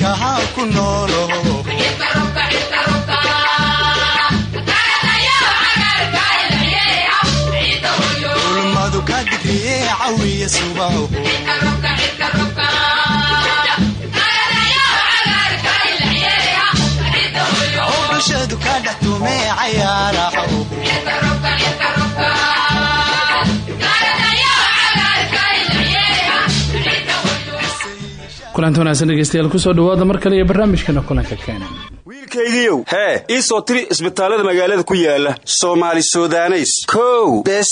cirkaha ku noolo ulmadu ka digriye cawiya subaho kulanti wanaagsan dhegeystayaal ku soo dhawaada mar kale iyo barnaamijkana kulanka keena wiilkaygiiow hee ii soo tiri isbitaallada magaalada ku yaalla soomaali sudaneys. Kow bes.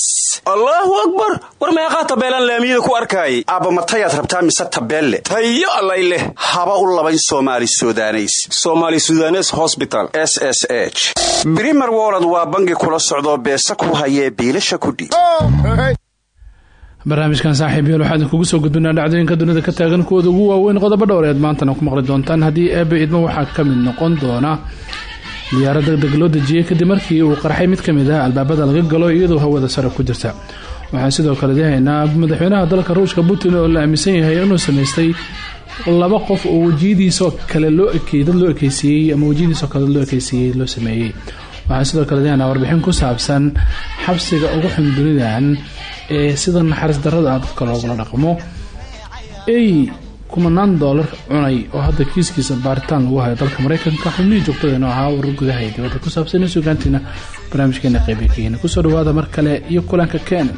Allaahu akbar! War meeqaa tabeelaan laamiyada ku arkaayay? Aabba matayaad rabtaa mise tabeelle? Tayo allay leh. Haba u labayn somaali sudaneys. Somaali sudanes hosbital s s h. Brimer wolod waa bangi kula socdoo beesa ku hayee biilasha kudhiib barnaamijkan saaxiib yael waxaan kugu soo gudbinaa dhacdooyinka dunida ka taagan kuwooda ugu waaweyn qodobo dhowreed maantana ku maqli doontaan. Haddii eebe idmo waxaa ka mid noqon doona diyaaro degdeg loo dejiyey kadib markii uu qarxay mid ka mid ah albaabada laga galo iyadoo hawada sare ku jirta. Waxaan sidoo kale dihaynaa madaxweynaha dalka ruushka putin oo la aaminsan yahay inuu samaystay laba qof oo wejiyadiisoo kale loo dad loo ekeysiiyey ama wejiyadiisoo kale loo ekeysiiyey loo sameeyey. Waxaan sidoo kale dihaynaa warbixin ku saabsan xabsiga ugu xun dunidan sida naxariis darada dadka loogula dhaqmo ey kumanaan doolar cunay oo hadda kiiskiisa baaritaan lagu hayo dalka mareykanka xubnihii joogtadana ahaa warar gudaha ee dibadda ku saabsan sugaantiina barnaamijkeena qeybiya ku soo dhawaada mar kale iyo kulanka kenen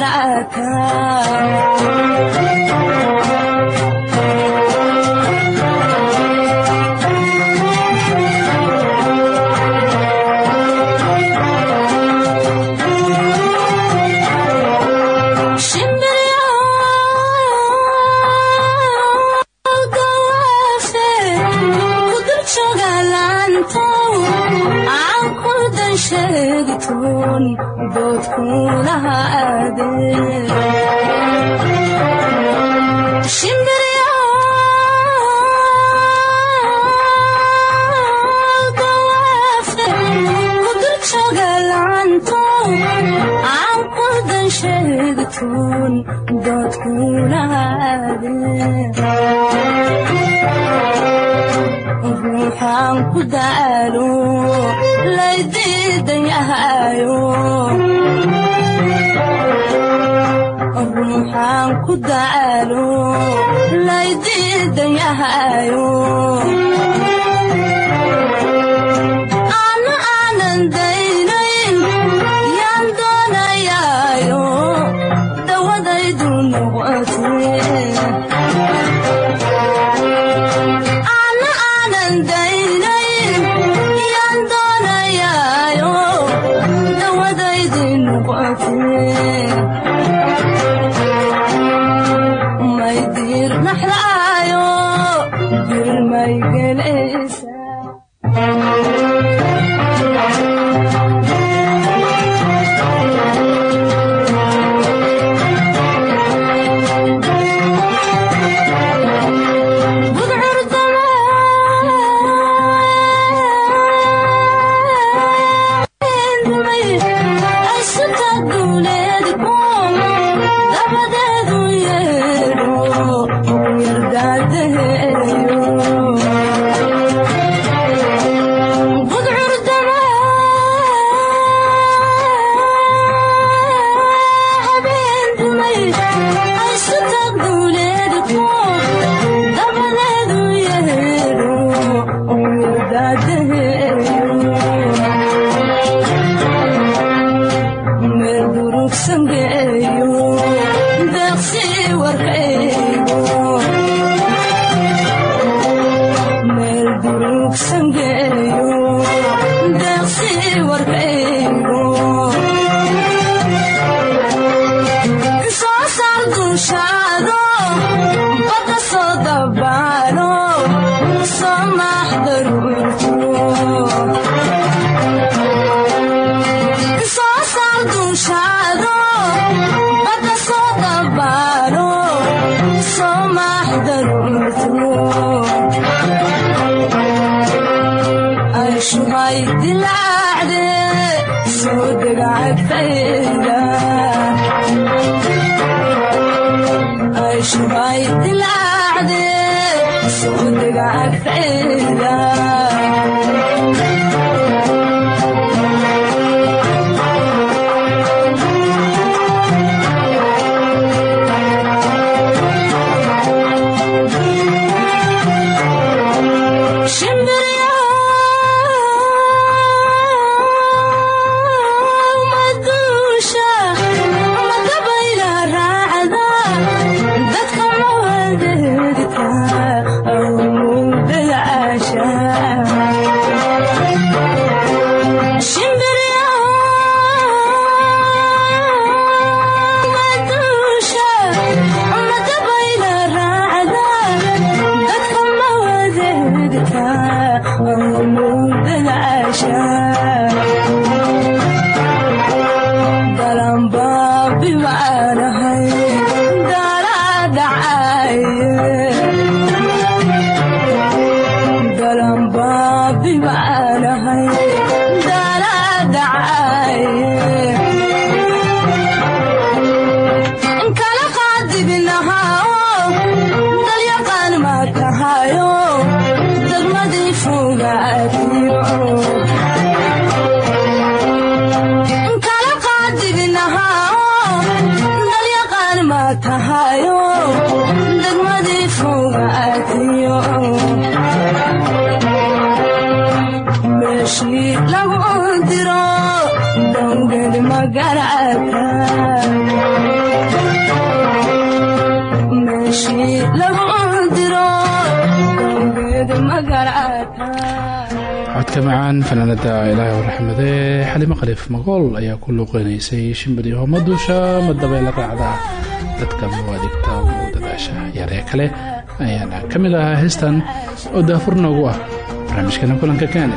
magarata ruuxaan ku daalo laydiidan yahayo ruuxaan ku daalo laydiidan yahayo macaan fanaanada ilaahay raxmade xalimo khaliif magool ayaa ku luuqeynaysay shimbir iyo homadusha madabeela raacda dadka muwadigta muudadaasha yaree kale ayaana ka mid oo daafur ah. Barnaamijkeena kulanka kaane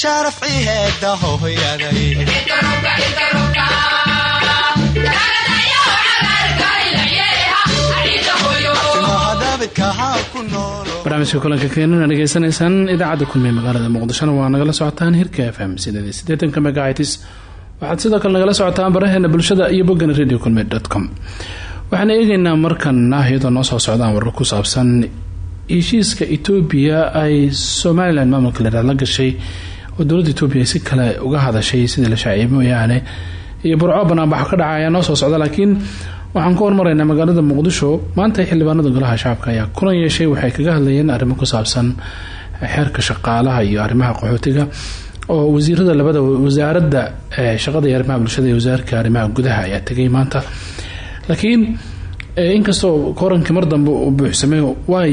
sharaf ciheeda hohoyaday noolo barnaamijka kulanka keenana dhegeysanaysaan idaacadda kulmiye magaalada muqdishona waa nagala socotaan hirka f m sideetanka megacitis waxaad sidoo kale nagala socotaan baraheena bulshada iyo boggan radio kulmiye com. Waxaan eegeynaa markana iyadoo noo soo socdaan warar ku saabsan heshiiska etoobiya ay somalilan maamulka leeraad la gashay oo dowladda etoobiya ay si kale uga hadashay sidii la shaaciyay mooyaane. Iyo burco banaanbaxo ka dhaca ayaa noo soo socda laakiin waxaan ku hormaraynaa magaalada muqdisho. Maanta xildhibaanada golaha shacabka ayaa kulan yeeshay waxay kaga hadlayeen arrimo ku saabsan xeerka shaqaalaha iyo arrimaha qaxootiga oo wasiirada labada wasaaradda shaqada iyo arrimaha bulshada iyo wasaarka arrimaha gudaha ayaa tegay maanta. Laakiin inkastoo koorankii mar dambe uu buuxsamay waa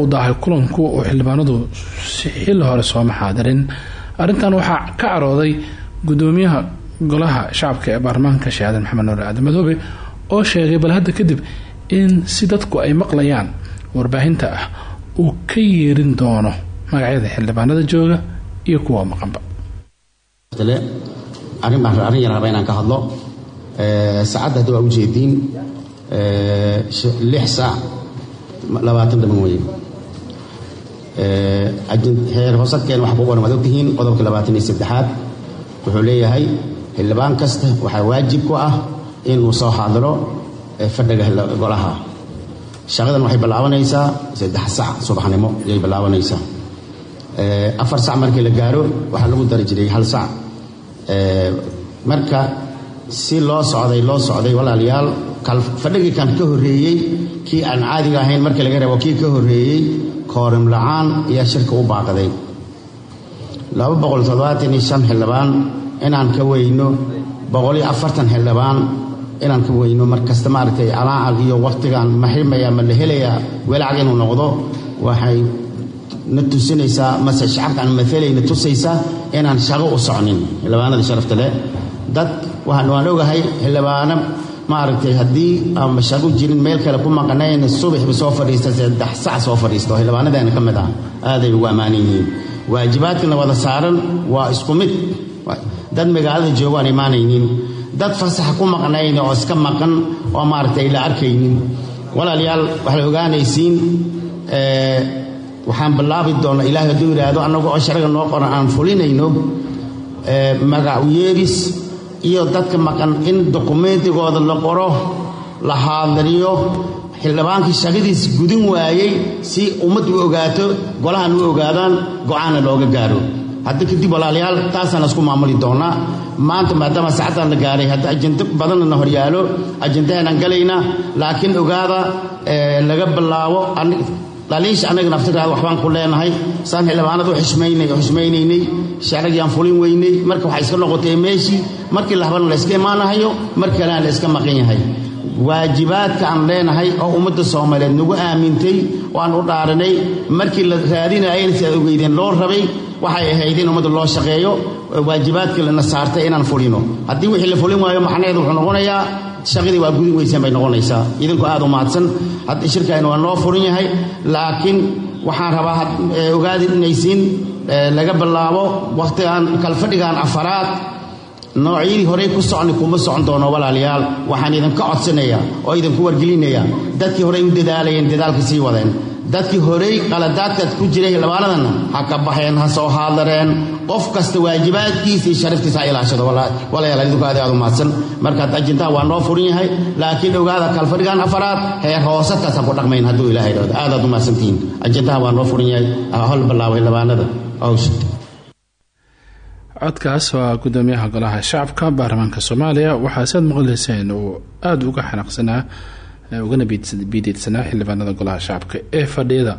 uu daahay kulanku oo xildhibaanadu xilli hore sooma xaadirin arrintan waxaa ka carooday gudoomiyaha golaha shacabka ee baarlamaanka aadan maxamed nuur aadan madoobe oo sheegay bal hadda kadib in si dadku ay maqlayaan warbaahinta ah uu ka yeerin doono magacyada xildhibaanada jooga iyo kuwa maqanba. Arrin baan arrin yar raba inaan ka hadlo. Saacadda hadda lix saac labaatan dhaman weye heer hoosadkeen waxa ku waad ogtihiin qodobka labaatan iyo saddexaad. Wuxuu leeyahay xildhibaan kasta waxaa waajib ku ah inuu soo xaadiro fadhiga golaha. Shaqadan waxay bilaabanaysaa saddex sac subaxnimo ayay bilaabanaysaa afar sac markii la gaaro waxaa lagu dari jiray hal sac marka si loo socday loo socday walaalayaal fadhigii kan ka horreeyey kii aan caadiga ahayn markii laga reebo kii ka horreeyey koorim la'aan ayaa shirka u baaqday. Xildhibaan inaan ka weyno xildhibaan inaan ka weyno markasta maaragtay alaacal iyo wakhtigan maxrimaya ma la helayaa walacg inuu noqdo waxay na tusinaysaa mase shacabkaan maalayna tusaysaa inaan shaqo u socnin xildhibaanada sharafta leh. Dad waan ogahay xildhibaano maaragtay haddii ama shaqo jirin meel kale ku maqanayn subaxba soo fadhiista saddex sac soo fadhiisto. Xildhibaanadeena ka mid ah. Aaday ugu ammaanan yihiin. Waajibaadkana wada saaran waa isku mid. Dad magaalada joogo aan imaanaynin. Dad fasaxa ku maqnayn oo iska maqan oo maaragtay la arkaynin. Walaalayaal waxay ogaanaysiin waxaan bilaabi doonnaa ilaahay hadduu yidhaahdo annagu oo sharciga noo qoran aan fulinayno magac yeeris iyo dadka maqan in dokumentigooda la qoro la haadariyo xildhibaankii shaqadiis gudin waayey si ummad u ogaato golahan u ogaadaan go'aanna looga gaaro. Hadda kadib walaalayaal taasaan isku maamuli doonnaa maanta maadaama saacaddan la gaaray hadda ajendo badanna na horyaalo ajendaheenaan galaynaa laakiin ogaada laga bilaabo dhaliisha annaga naftirkaada waxbaan ku leenahay. Saan xildhibaanada u xishmaynaynay. Sharcigiaan fulin weynay. Marka waxay iska noqotay meeshii markii lahabana la yska imaanahayo mar kalena la iska maqan yahay. Waajibaadka aan leenahay oo ummadda soomaaliyeed nagu aamintay oo aan u dhaaranay markii la raadinayana si aad ogeydeen loo rabay waxay ahayd in ummadda loo shaqeeyo waajibaadkii lana saartay inaan fulino. Haddii wixii la fulin waayo macnaheedu wuxuu noqonayaa shaqadii waa gudin weyseen bay noqonaysaa. Idinku aad u mahadsan shirkayna waa noo furan yahay laakiin waxaan rabaa ogaadi inaysiin laga bilaabo wakhtigan kalfadhigan afaraad. Noocyadii horey ku socni kuma socon doono walaalayaal waxaan idinka codsanayaa oo idinku wargelinayaa. Dadkii horey u dadaalayeen dadaalka sii wadeen dadkii horey qaladaadkaad ku jiray xildhibaanadana ha ka baxeen ha soo haadareen. Qof kasta waajibaadkiisa iyo sharaftiisa ha ilaashado walayaal idinku aad aad u mahadsan. Markaad ajintaha waa noo furan yahay. Laakiin ogaada kalfadhigan afaraad heer hoosadkaas ha ku dhaqmayn hadduu ilaahay dhawdo aad aad u mahadsantihiin ajintaha waa noo furan yahay. Hol bilaabo xildhibaanada hawsha codkaas waa gudoomiyaha golaha shacabka baarlamaanka soomaaliya. Waxaa saad maqleyseen uu aada uga xanaaqsanaa ugana biideedsanaa xildhibaanada golaha shacabka ee fadhiyada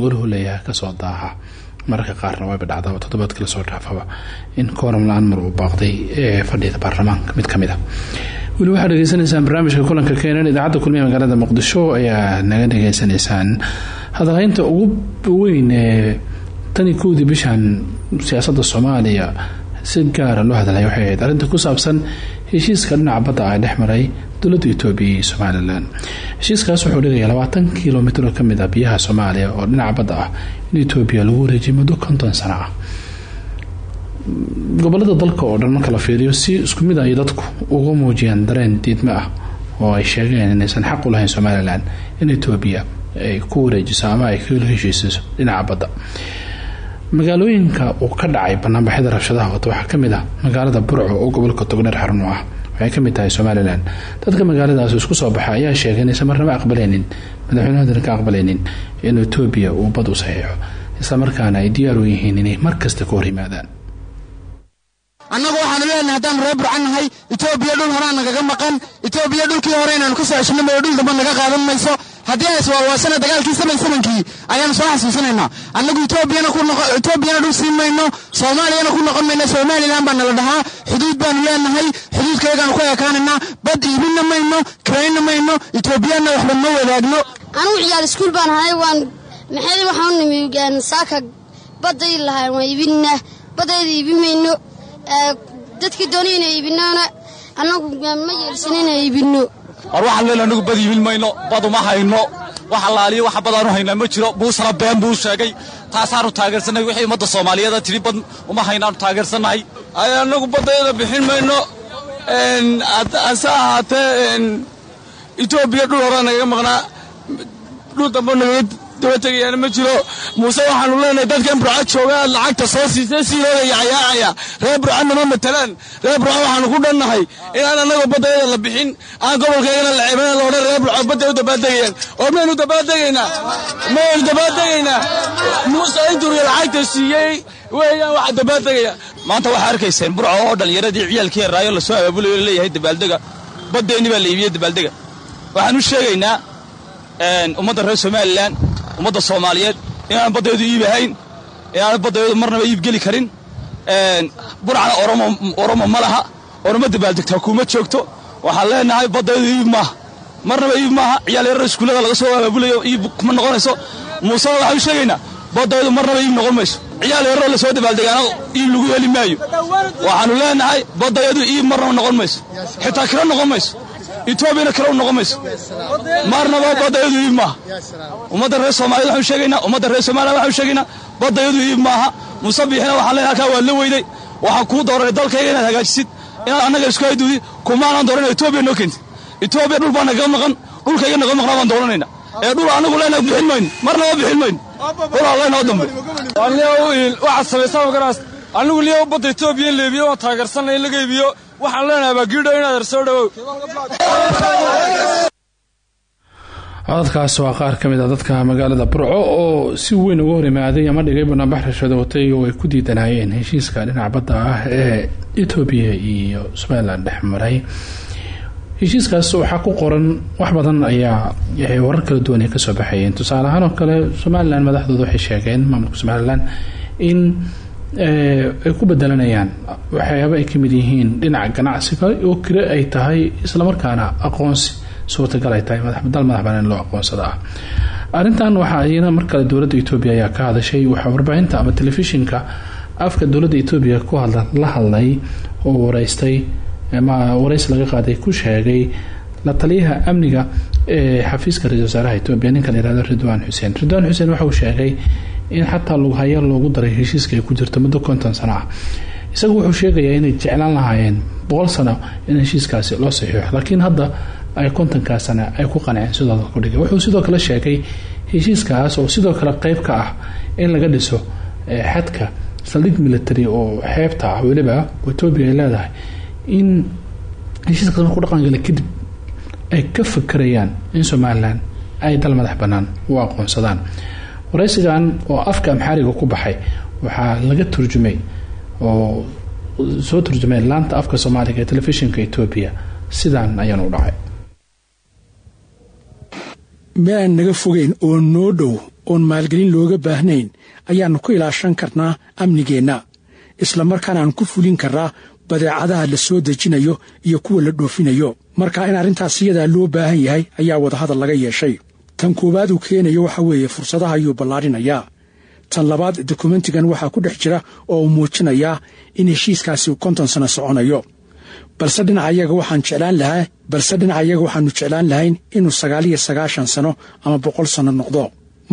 gooluhu leeyahay ka soo daaha mararka qaarna wayba dhacdaba toddobaadkii la soo dhaafaba. In kooram la'aan mar uu baaqday ee fadhiyada baarlamaanka. Mid ka mid a weli waxaad barnaamijka kulanka keenan idaacadda kulmiya magaalada muqdisho ayaa naga dhegeysanaysaan. Hadalhaynta ugu weyn ee tani kowdii bishan siyaasadda soomaaliya si gaara loo hadlaya waxay ahayd arrinta ku saabsan heshiiska dhinaca badda ah dhex maray dowladda etoobiya iyo somalilan heshiiskaas wuxuu dhigaya labaatan kilomitr oo ka mid ah biyaha soomaaliya oo dhinaca badda ah in etoobiya lagu wareejiyo muddo konton sano ah. Gobolada dalka oo dhan marka la fiiriyo si isku mid ay dadku uga muujiyaan dareen diidmo ah oo ay sheegeen inaysan xaq u lahayn somalilan in etoobiya ay ku wareejiso ama ay kala heshiisiso dhinaca badda magaalooyinka uu ka dhacay banaanbaxyada rabshadaha wata waxaa ka mid ah magaalada burco oo gobolka togdheer xarun u ah. Waxay ka mid tahay somalilan dadka magaaladaas isku soo baxa ayaa sheegay inaysan marnaba aqbaleynin madaxweynahoodana ka aqbaleynin in etoobiya uu bad u saxiixo. Islamarkaana ay diyaar u yihiin inay markasta ka hor yimaadaan annagu waxaanu leenahay haddaanu reer burcan nahay dhul horaa nagaga maqan etoobiya dhulkii hore inaanu ka soo dhul damba naga qaadan haddii ay iswaalwaasana dagaalkii saban sabankii ayaanu soo xasuusinaynaa annagu etoobiyana dhul siin mayno soomaaliyana ku noqon mayno somalilan baa nala dhahaa xuduud baanu leenahay xuduudkayagaanu ku ekaanaynaa bad iibinna mayno kiraynna mayno etoobiyaanna waxba ma wadaagno. Anugu ciyaal iskuul baan ahay waan maxay waxaan u saaka badday lahayn waan iibinna baddayda iibin mayno. Dadkii doonay inay iibinona annagu ma yeelsan inay iibinno war waxaan leenahay anagu bad iibin mayno bad uma hayno. Wax allaaliyo waxa badaanu haynaa ma jiro. Muusana been buu sheegay. Taasaanu taageersannahay wixii ummadda soomaaliyeeda tidhi bad uma haynaanu taageersannahay annagu baddayada bixin mayno. Hase ahaatee etoobiya dhul horaa nagaga maqnaa. Dhul damba daba tegayaana ma jiro. Muuse waxaanu leenahay dadkan burca jooga lacagta soo siisay siilooda yacyaacaya reer burcana ma matalaan. Reer burca waxaanu ku dhannahay inaan annagoo baddayada la bixin. Aan gobolkaygana la ceebana la odhan reer burca badday u dabaaldegayaan oo maynu dabaaldegaynaa maynu dabaaldegaynaa muuse intuu lacagta siiyey weeyaan waxa dabaaldegaya maanta waxaa arkayseen burco oo dhallinyaradii ciyaalkii yaraayo la soo abaabulayo leeyahay dabaaldega baddeenni baa la iibiyey dabaaldega waxaan u sheegaynaa ummadda reer somalilan ummadda soomaaliyeed inaan baddeedu iib ahayn inaan baddeedu marnaba iib geli karin. Burcana oromo ma laha oromo dabaaldegtaa kuma joogto. Waxaan leenahay baddeedu iib maaha. Marnaba iib maaha ciyaal yarar iskuullada laga soo abaabulayo iib kuma noqonayso. Muusena waxaan u sheegaynaa baddeedu marnaba iib noqon mayso. Ciyaal yararoo la soo dabaaldegaana iib lagu heli maayo. Waxaannu leenahay baddeedu iib marnaba noqon mayso. Xitaa kiro noqon mayso etoobiyana kale u noqon mayso marnaba baddayadu iib maaha ummadda reer soomaaliyed waxaanu sheegaynaa ummadda reer somaliland waxaanu sheegaynaa baddayadu iib maaha muuse biixina waxaan leenahay halkaa waad la weyday. Waxaan kuu dooranay dalkayga inaad hagaajisid inaad annaga isku hayduudi kumaanan dooranay etoobiya noo keentid etoobiya dhul baa nagaga maqan dhulkayga naga maqnaa baan dooranayna ee dhul annagu leenahay bixin mayno marnaba bixin mayno dhul alla inoo dambe. Waxaad samaysaa magaraas anigu liya badda etoobiya in la iibiyo in laga iibiyo waxaan leenahay baa giidho inaad er soo dhowow codadkaas waa qaar ka mid a dadka magaalada burco oo si weyn uga hor imaaday ama dhigay banaanbax rashada watay oo ay ku diidanayeen heshiiska dhinaca badda ah ee etoobiya iyo somalilan dhex maray. Heshiiskaas waxaa ku qoran wax badan ayaa warar kala duwan ay ka soo baxayeen. Tusaale ahaan oo kale somalilan madaxdooda waxay sheegeen maamulka somalilan in ay ku bedelanayaan. Waxyaaba ay ka mid yihiin dhinaca ganacsiga oo kale ay tahay islamarkaana aqoonsi suurtagal ay tahay dal madax banaan loo aqoonsada ah. Arrintan waxaa iyana mar kale ayaa ka hadashay waxaa warbaahinta ama telefishinka afka dowladda etoobiya ku la hadlay oo wareystay ama wareysi laga qaaday ku sheegay la taliyaha amniga ee xafiiska ra'isul wasaaraha etoobiya ninka la yihahdo ridwaan xuseen. Ridwaan xuseen waxa uu sheegay in xataa lughaya loogu daray heshiiska ay ku jirto muddo konton sano. Ah isagu wuxuu sheegayaa inay jeclaan lahaayeen boqol sano in heshiiskaasi loo saxiixo laakiin hadda ay kontonkaa sana ay ku qanceen sidoo ku dhigay wuxuu sidoo kale sheegay heshiiskaas oo sidoo kale qeyb ka ah in laga dhiso xadka saldhig military oo xeebta ah weliba etoobiya ay leedahay in heshiiskaas marku dhaqangala kadib ay ka fakerayaan in somalilan ay dal madax bannaan u aqoonsadaan waraysigan oo afka amxaariga ku baxay waxaa laga turjumay oo soo turjumay laanta afka soomaaliga ee telefishinka etoobiya sidaan ayaan u dhacay. Meelaan naga fogeyn oo noo dhow oon maalgelin looga baahnayn ayaannu ku ilaashan karnaa amnigeenna. Isla markaana aan ku fulin karnaa badeecadaha la soo dejinayo iyo kuwa la dhoofinayo. Marka in arrintaas iyadaa loo baahan yahay ayaa wadahadal laga yeeshay tan koowaad uu keenayo waxa weeye fursadaha ayuu ballaadhinayaa tan labaad dokumentigan waxaa ku dhex jira oo uu muujinayaa in heshiiskaasi uu konton sano soconayo. Balse dhinacayaga waxaan jeclaan lahaa balse dhinacayaga waxaannu jeclaan lahayn inuu sagaal iyo sagaashan sano ama boqol sanno noqdo.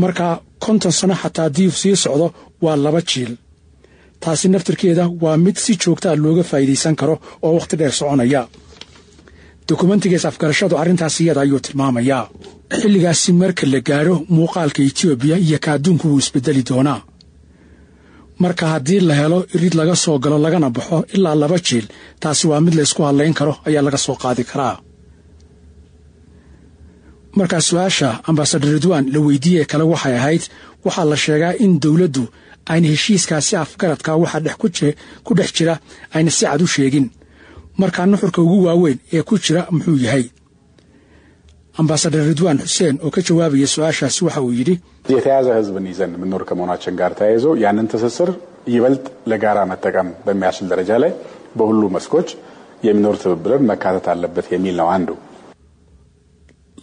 Marka konton sano xataa haddii sii socdo waa laba jiil. Taasi naftarkeeda waa mid si joogtaa looga faa'iidaysan karo oo wakhti dheer soconaya dokumentigaas afgarashadu arrintaas iyada ayuu tilmaamayaa xilligaasi marka la gaadho muuqaalka etoobiya iyo ka adduunku wuu isbeddeli doonaa. Marka haddii la helo irid laga soo galo lagana baxo ilaa laba jiil taasi waa mid la ysku hadlayn karo ayaa laga soo qaadi karaa. Markaa su'aasha ambasadar ridwaan la weydiiyee kale waxay ahayd waxaa la sheegaa in dowladdu ayna heshiiskaasi afgaradka waxa ku dhex jira ayna si cad u sheegin markaa nuxurka ugu waaweyn ee ku jira muxuu yahay ambasadar ridwaan xuseen oo ka jawaabaya su-aashaasi waxa uu yidhi የተያዘ ህዝብን ይዘን የምንኖር ከመሆናችን ጋር ተያይዞ ያንን ትስስር ይበልጥ ለጋራ መጠቀም በሚያስችል ደረጃ ላይ በሁሉ መስኮች የሚኖር ትብብርን መካተት አለበት የሚል ነው አንዱ።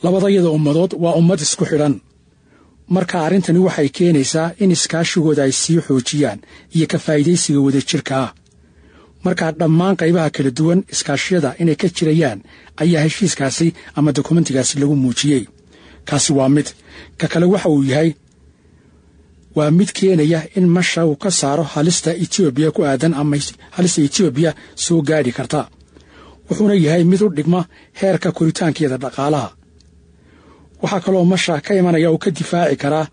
labadayada ummadood waa ummad isku xidhan marka arrintani waxay keenaysaa in iskaashigooda ay sii xoojiyaan iyo ka faa'iidaysiga wadajirka ah markaa dhammaan qaybaha kala duwan iskaashiyada inay ka jirayaan ayaa heshiiskaasi ama dokumentigaasi lagu muujiyey. Kaasi waa mid. Ka kale waxa uu yahay waa mid keenaya in masha uu ka saaro halista etoobiya ku aadan ama halista etoobiya soo gaadhi karta. Wuxuuna yahay mid u dhigma heerka koritaankeeda dhaqaalaha. Waxaa kaloo masha ka imanaya uu ka difaaci karaa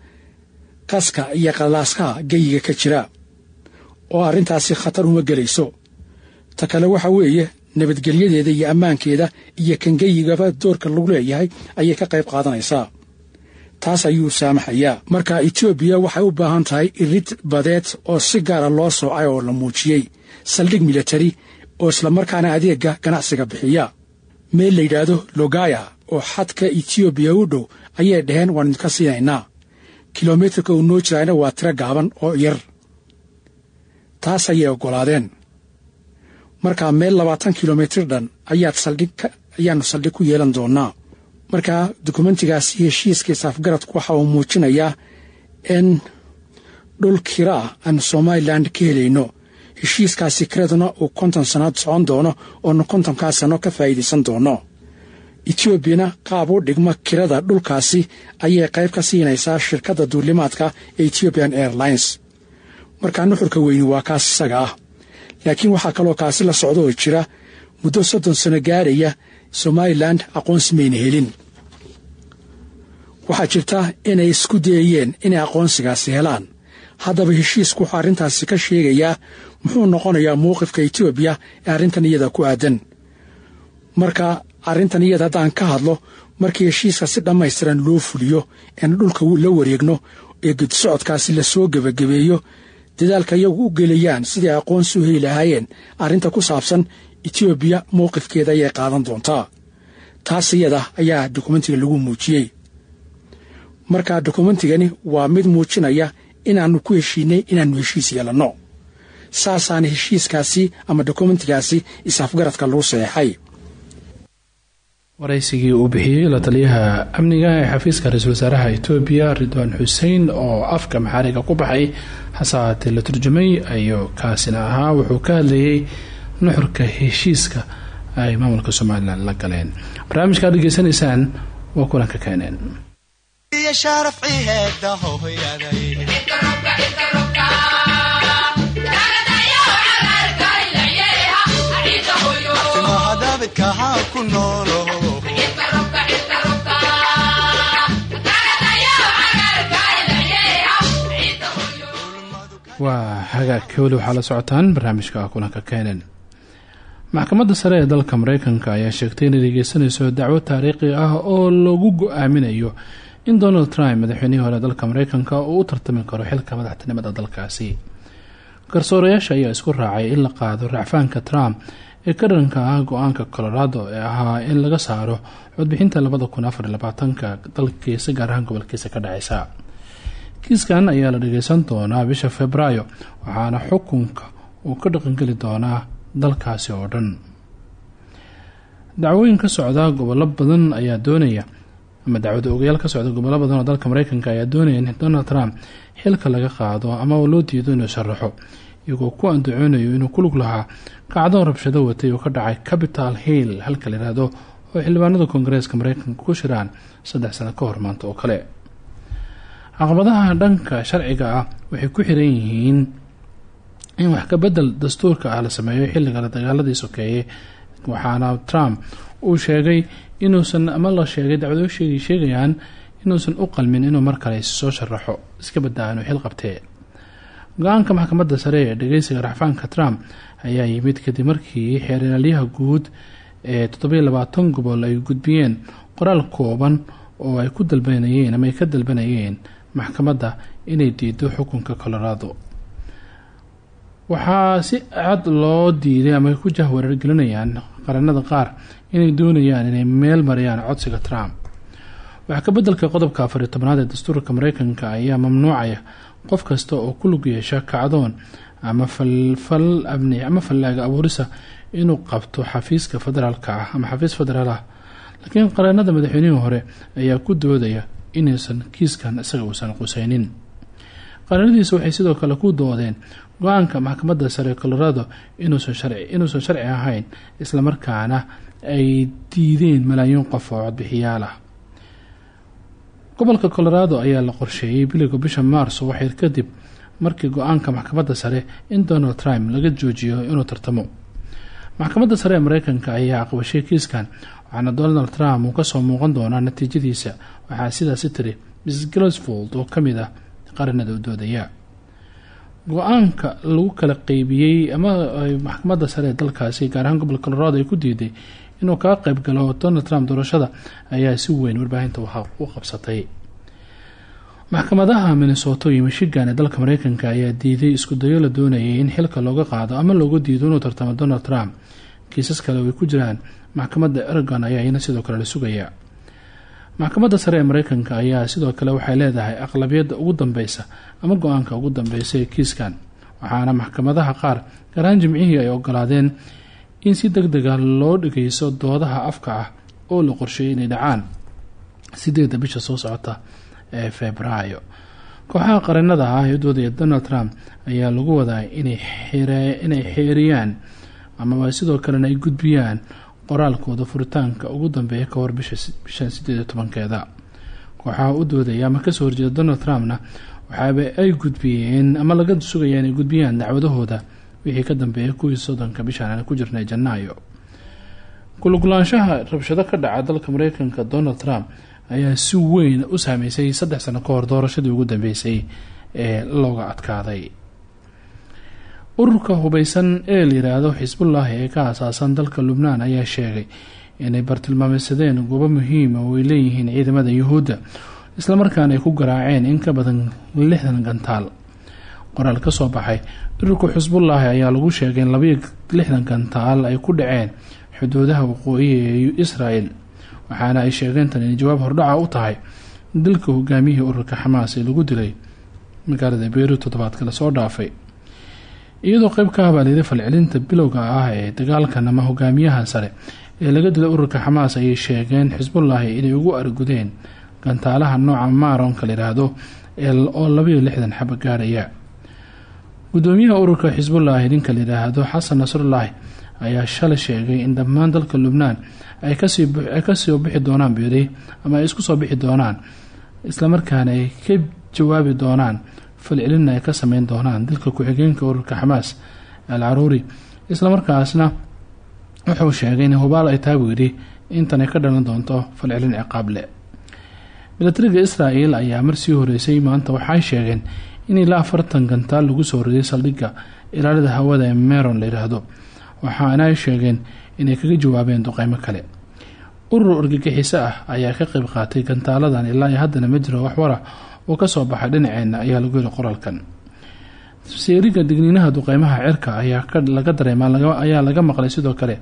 qaska iyo qalaaskaha geyiga ka jira oo arrintaasi khatar uma gelayso ta kale waxa weeye nabadgelyadeeda iyo ammaankeeda iyo kan geyigaba doorka lagu leeyahay ayay ka qayb qaadanaysaa. Taas ayuu saamaxayaa. Marka etoobiya waxay u baahan tahay irid badeed oo si gaara loo soocay oo la muujiyey. Saldhig militari oo islamarkaana adeega ganacsiga bixiya. Meel la yidhaahdo logaya oo xadka etoobiya u dhow ayay dhaheen waan idinka siinaynaa. Kilomitarka uu noo jiraayna waa tiro gaaban oo yar. Taas ayay oggolaadeen markaa meel labaatan kilomitir dhan ayaad saldhig ku yeelan doonnaa markaa dokumentigaasi heshiiskiisa afgaradku waxa uu muujinayaa in dhul kira ah aanu somalilan ka helayno. Heshiiskaasi kiraduna uu konton sannaad socon doono oonu kontonkaa sanno ka faa'iidaysan doonno etoobiyana qaab u dhigma kirada dhulkaasi ayay qayb ka siinaysaa shirkadda duulimaadka ee ethiopian airlines. Markaa nuxurka weyni waa kaas isaga ah laakiin waxaa kaloo kaasi la socda oo jira muddo soddon sano gaaraya somalilan aqoonsi mayna helin. Waxaa jirta inay isku dayayeen inay aqoonsigaasi helaan. Haddaba heshiisku wuxuu arrintaasi ka sheegayaa muxuu noqonayaa mowqifka etoobiya ee arrintan iyada ku aadan. Marka arrintan iyada haddaan ka hadlo markii heshiiska si dhammaystiran loo fuliyo eena dhulka la wareegno ee gedisocodkaasi la soo gebagabeeyo dadaalka iyagu u gelayaan sidai aqoonsi u heli lahaayeen arrinta ku saabsan etoobiya mowqifkeeda ayay qaadan doontaa taas iyada ayaa dokumentiga lagu muujiyey. Marka dokumentigani waa mid muujinaya inaannu ku heshiinay inaannu heshiis yeelanno. Saasaana heshiiskaasi ama dokumentigaasi is-afgaradka lagu saxeexay waraysigii uu bixiyey la taliyaha amniga ee xafiiska ra'iisul wasaaraha etoobiya ridwaan xuseen oo afka maxaariga ku baxay hase haatee la turjumay ayuu kaasina ahaa wuxuu ka hadlayey nuxurka heshiiska ay maamulka somalilan la galeen barnaamijkaad dhegeysanaysaan waa kulanka keeneen waa hagaagka weli waxaa la socotaan barnaamijka kulanka kenen maxkamadda sare ee dalka mareykanka ayaa sheegtay inay dhegeysanayso dacwo taariikhi ah oo lagu go'aaminayo in donald trump madaxweynihii hore dalka mareykanka uu u tartami karo xilka madaxtinimada dalkaasi. Garsoorayaasha ayaa isku raacay in la qaado racfaanka trump ee ka dhanka ah go'aanka colorado ee ahaa in laga saaro codbixinta labada kun dalkiisa gaar ahaan gobolkiisa ka dhaceysa kiiskan ayaa la dhageysan doonaa bisha februaayo waxaana xukunka uu ka dhaqangeli doonaa dalkaasi oo dhan. Dacwooyin ka socda gobollo badan ayaa doonaya ama dacwada ogayaal ka socda gobollo badan oo dalka mareykanka ayaa doonaya in donald trump xilka laga qaado ama loo diido inuu sharaxo iyagoo ku andacoonayo inuu ku lug lahaa kacdo rabshado watay oo ka dhacay capital hill halka la yihahdo oo xildhibaanada koongareeska mareykanka ku shiraan saddex sano ka hor maanta oo kale caqabadaha dhanka sharciga ah waxay ku xiran yihiin in wax ka bedel dastuurka ah la sameeyo xilliga la dagaaladii sokeeye waxaana trump uu sheegay inuusan ama la sheegay dacwado sheegayaan inuusan u qalmin inuu mar kale soo sharaxo iska badaa xil qabtee go'aanka maxkamadda sare ee dhageysiga raxfaanka trump ayaa yimid kadib markii xeeralyaha guud ee toddobiyo labaatan gobol ay gudbiyeen qoraal kooban oo ay ku dalbanayeen ama ay ka dalbanayeen maxkamadda inay diido xukunka colorado. Waxaa si cad loo diiday ama ay ku jahwareergelinayaan qaranada qaar inay doonayaan inay meel mariyaan codsiga trump. Wax ka bedelka qodobka afariyo tobnaad ee dastuurka mareykanka ayaa mamnuucaya qof kasta oo ku lug yeesha kacdoon ama falfal amni ama fallaaga abuurisa inuu qabto xafiiska federaalka ah ama xafiis federaal ah. Laakiin qareenada madaxweynihii hore ayaa ku doodaya inaysan kiiskan isaga uusan quseynin qareenadiisa waxay sidoo kale ku doodeen go'aanka maxkamadda sare colorado inuusan sharci ahayn islamarkaana ay diideen malaayiin qof oo codbixiyaal ah. Gobolka colorado ayaa la qorsheeyey biliga bisha maarso waxyar kadib markii go'aanka maxkamadda sare in donald trump laga joojiyo inuu tartamo maxkamadda sare ee mareykanka ayaa aqbashay kiiskan waxaana donald trump uu ka soo muuqan doonaa natiijadiisa. Waxaa sidaasi tiri mrs glosfold oo ka mid ah qaranada u doodaya. Go'aanka lagu kala qeybiyey ama maxkamadda sare ee dalkaasi gaar ahaan gobolka colorado ay ku diiday inuu kaga qeyb galo donald trump doorashada ayaa si weyn warbaahinta u qabsatay maxkamadaha minnesota iyo michigan ee dalka mareykanka ayaa diiday isku dayo la doonayay in xilka looga qaado ama looga diido inuu tartamo donald trump. Kiisas kale oo ay ku jiraan maxkamadda eragon ayaa iyana sidoo kale la sugayaa maxkamadda sare ee mareykanka ayaa sidoo kale waxay leedahay aqlabiyadda ugu dambeysa ama go'aanka ugu dambeysa ee kiiskan waxaana maxkamadaha qaar garahaan jimcihii ay ogolaadeen in si deg dega loo dhageyso doodaha afka ah oo la qorsheeyay inay dhacaan. Sideeda bisha soo socota ee febraayo. Kooxaha qaranada ah ee doodaya donald trump ayaa lagu wadaa inay xeeriyaan amaba sidoo kalena ay gudbiyaan qoraalkooda furitaanka ugu dambeeya kahor bishan sideed iyo tobankeeda. Kooxaha u doodaya ama ka soo horjeeda donald trumpna waxaaba ay gudbiyeen ama laga sugaya inay gudbiyaan dacwadahooda wixii ka dambeeya kuwii soddonka bishaan aan ku jirnay janaayo. Kulugulaanshaha rabshado ka dhaca dalka mareykanka donald trump ayaa si weyn u saameysay saddex sano ka hor doorashadii ugu dambeysay ee looga adkaaday. Ururka hubeysan ee la yiraahdo ee ka asaasan dalka lubnaan ayaa sheegay inay bartilmaameysadeen goobo muhiima oo ay leeyihiin ciidamada yuhuudda islamarkaana ay ku garaaceen in ka badan lixdan gantaal. Qoraal ka soo baxay ururka xisbullaahi ayaa lagu sheegay in labaiyo lixdan gantaal ay ku dhaceen xuduudaha waqooyi ee israel waxaana ay sheegeen tan inay jawaab hordhaca u tahay dalka hogaamiyihii ururka xamaas ee lagu dilay magaalada beyruut toddobaadka la soo dhaafay. Iyadoo qeyb ka habaalayday falcelinta bilowga ah ee dagaalkan ama hogaamiyaha sare ee laga dilay ururka xamaas ayay sheegeen xisbullaahi inay ugu argudeen gantaalaha nooca maaronka la yidhaahdo oo labayo lixdan xaba gaarhaya gudoomiyaha ururka xisbullaahi ninka la yidhaahdo xasan nasrullaahi ayaa shalay sheegay in dhammaan dalka lubnaan ay ka soo bixi doonaan beeri ama ay isku soo bixi doonaan. Islamarkaana ay ka jawaabi doonaan falcelinna ay ka sameyn doonaan dalka ku-xigeenka ururka xamaas al caruuri islamarkaasna wuxuu sheegay in hubaal ay tahay buu yidhi intanay ka dhalan doonto falcelin ciqaable milatariga israel ayaa marsii horeysay maanta waxay sheegeen in ilaa afartan gantaal lagu soo riday saldhigga ilaalida hawada ee meron la yidhaahdo waxaana ay sheegeen inay kaga jawaabeen duqeymo kale. Urur argagixiso ah ayaa ka qayb qaatay gantaaladan ilaa iyo haddana ma jiro waxwara oo ka soo baxay dhinaceena ayaa lagu yiri qoraalkan. Seeriga digniinaha duqeymaha cirka ayaa laga dareema ayaa laga maqlay sidoo kale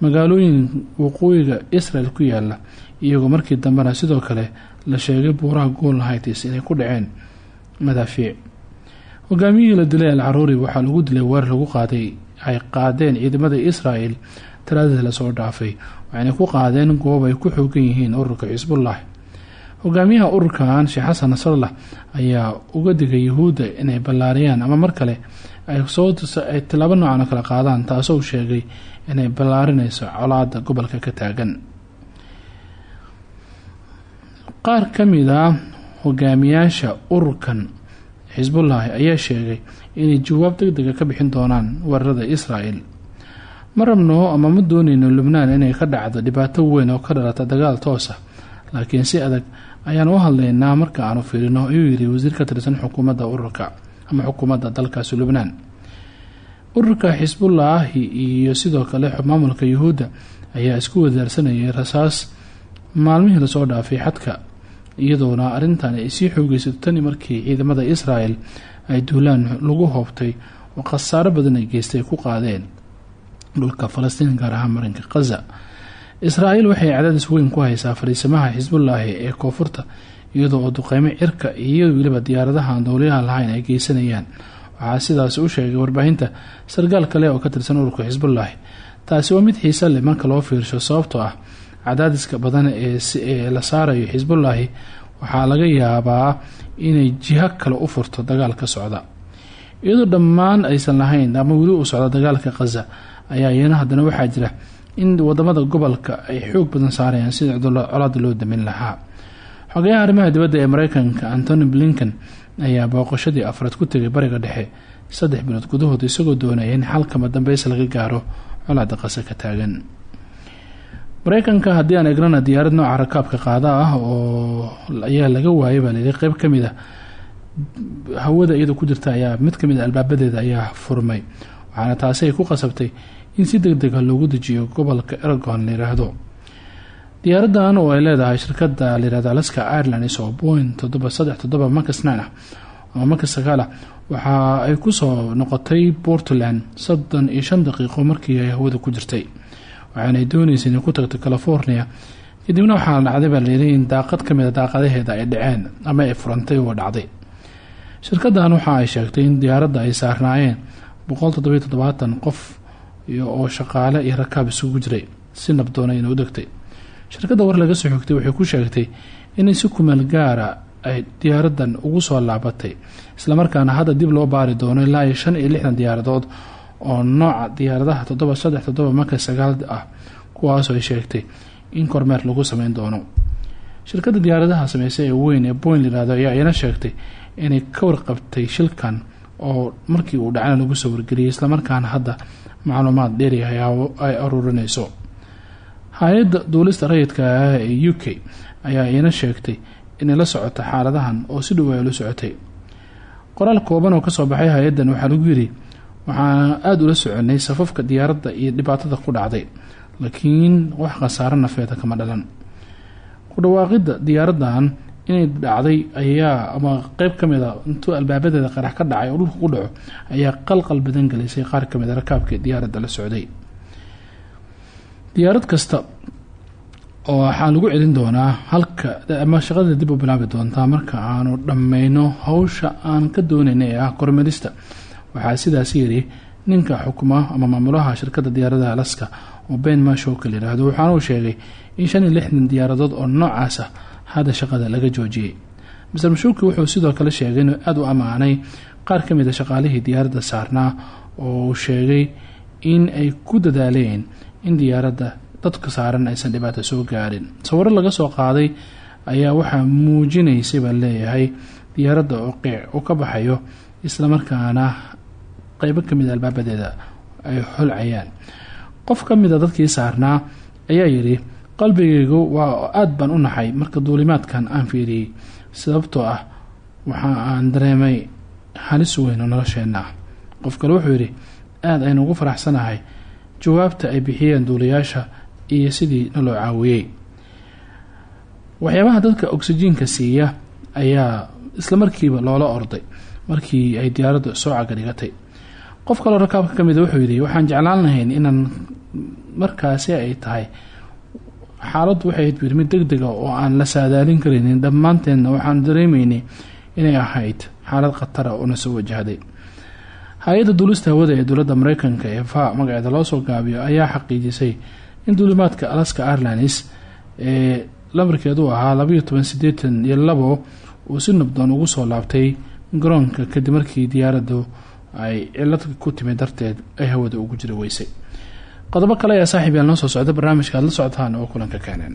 magaalooyin waqooyiga israel ku yaalla iyagoo markii dambena sidoo kale la sheegay buuraha gooln hights inay ku dhaceen madaafiic. Hogaamiyihii la dilay al caruuri waxaa lagu dilay weer lagu qaaday ay qaadeen ciidamada israel talaadada la soo dhaafay waxayna ku qaadeen goob ay ku xoogan yihiin ururka xisbullah hogaamiyaha ururkan sheekh xasan nasrallah ayaa uga digay yuhuudda inay ballaariyaan ama mar kale ay tilaabo noocan oo kale qaadaan taasoo sheegay inay ballaarinayso colaada gobolka ka taagan. Qaar ka mid a hogaamiyaasha ururkan xisbullaahi ayaa sheegay inay jawaab deg dega ka bixin doonaan weerarada israel ma rabno ama ma dooneyno lubnaan inay ka dhacdo dhibaato weyn oo ka dhalata dagaal toosa laakiin si adag ayaan u hadlaynaa marka aanu fiirino ayuu yiri wasiir ka tirsan xukuumadda ururka ama xukuumadda dalkaasi lubnaan. Ururka xisbullaahi iyo sidoo kale maamulka yuhuudda ayaa isku wadaarsanayay rasaas maalmihii la soo dhaafay xadka iyadoona arrintan ay sii xoogeysato tani markii ciidamada israel ay duulaan lagu hoobtay oo khasaaro badan ay geystay ku qaadeen dhulka falastiin gaar ahaan marinka khaza israael waxay cadaadis weyn ku haysaa fariisamaha xisbullaahi ee koonfurta iyadoo oo duqeymo cirka iyo weliba diyaaradaha aan dowliyaha lahayn ay geysanayaan. Waxaa sidaasi u sheegay warbaahinta sarkaal kale oo ka tirsan ururka xisbullaahi taasi waa mid xiise leh marka loo fiirsho sababtoo ah cadaadiska badan ee la saarayo xisbullaahi waxaa laga yaabaa inay jiho kale u furto dagaalka socda. Iyadoo dhammaan aysan lahayn ama weli uu socdo dagaalka khaza ayaa iyana haddana waxaa jira in waddamada gobolka ay xoog badan saarayaan sida colaada loo damin lahaa. Xogeyaha arrimaha dibadda ee mareykanka antony blinken ayaa booqashadii afraad ku tegay bariga dhexe saddex bilood gudahood isagoo doonaya in xalkama dambeys laga gaaro colaada qase ka taagan mareykanka haddii aan egnana diyaarad nooca rakaabka qaada ah oo ayaa laga waayay baa layidhi qeyb ka mid a hawada iyadoo ku jirta ayaa mid ka mid a albaabadeeda ayaa furmay. Waxaana taasi ay ku qasabtay in si deg dega loogu dejiyo gobolka eragon la yiraahdo. Diyaaradan oo ay leedahay shirkada layirahdo alaska airlines oo boin todoba saddex todoba makas ah ah waxa ay ku soo noqotay portland soddon iyo shan daqiiqo markii ay hawada ku jirtay waxaanay dooneysay inay ku tagto california kadibna waxaa dhacday baa layidhi in daaqad ka mid a daaqadaheeda ay dhaceen ama ay furantay oo dhacday. Shirkadan waxa ay sheegtay in diyaaradda ay saarnaayeen boqol toddobiyo toddobaatan qof oo shaqaale iyo rakaab isugu jiray si nabdoonayna u degtay. Shirkadda war laga soo xigtay waxay ku sheegtay inay si kumeel gaara ay diyaaradan ugu soo laabatay islamarkaana hadda dib loo baari doono ilaa iyo shan iyo diyaaradood oo nooca diyaaradaha toddoba saddex toddoba marka sagaal ah kuwaasoo ay sheegtay in kormeer lagu sameyn doono. Shirkadda diyaaradaha sameysay ee weyn ee boyn layirahdo ayaa iyana sheegtay inay ka warqabtay shilkan oo markii uu dhacana lagu soo wargeliyay islamarkaana hadda macluumaad dheeriah ay aruurinayso. Hay'adda duulista rayidka ah ee u k ayaa iyana sheegtay inay la socoto xaaladahan oo si dhow ay la socotay. Qoraal kooban oo ka soo baxay hay'addan waxaa lagu yiri waxaan aada ula soconay safafka diyaaradda iyo dhibaatada ku dhacday laakiin wax khasaaro nafeeda kama dhalan. Ku dhawaaqidda diyaaradan inay dhacday ayaa ama qeyb ka mid a intuu albaabadeeda qarax ka dhacay oo dhulka ku dhaco ayaa qalqal badan gelisay qaar ka mid a rakaabkii diyaaradda la socday. Diyaarad kasta oo waxaa lagu celin doonaa halka ama shaqada dib u bilaabi doontaa marka aanu dhammayno hawsha aan ka doonayna ee ah kormarista waxaa sidaas yiri ninka xukuma ama maamulaha shirkadda diyaaradaha alaska oo ben mashowka la yiraahdo waxaana uu sheegay in shan iyo lixdan diyaaradood oo noocaas ah hadda shaqada laga joojiyey. Master mashuuki wuxuu sidoo kale sheegay inuu aada u ammaanay qaar ka mid a shaqaalihii diyaaradda saarnaa oo uu sheegay in ay ku dadaaleen in diyaaradda dadka saaran aysan dhibaato soo gaarin. Sawiro laga soo qaaday ayaa waxaa muujinaysay baa leeyahay diyaaradda oo qiic uu ka baxayo islamarkaana qeybo ka mid a albaabadeeda ay holcayaan qof ka mid a dadkii saarnaa ayaa yidhi qalbigaygu waa aada baan u naxay marka duulimaadkan aan fiiriyey sababtoo ah waxa aan dareemay halis weyn oo nolosheenna. Ah qof kale wuxuu yidhi aada aynu ugu faraxsanahay jawaabta ay bixiyeen duuliyaasha iyo sidii naloo caawiyey. Waxyaabaha dadka oksijiinka siiya ayaa isla markiiba loola orday markii ay diyaaraddu soo cagadhigatay qof kaloo rakaabka ka mida wuxuu yidhi waxaan jeclaan lahayn inaan markaasi ay tahay xaaladdu waxay ahayd mid deg dega oo aan la saadaalin karaynin dhammaanteenna waxaanu dareemaynay inay ahayd xaalad khatara oona soo wajahday hay'adda duulista hawada ee dowladda mareykanka ee fa magaceeda loo soo gaabiyo ayaa xaqiijisay in duulimaadka alaska airlines ee lamarkeedu ahaa labayo toban sideetan iyo labo uu si nabdoon ugu soo laabtay garoonka kadib markii diyaaraddu ay cilad ku timid darteed ay hawada ugu jiri weysay qodobo kale ayaa saaxiib yaal noo soo socda barnaamijka aad la socotaan oo kulanka keeneen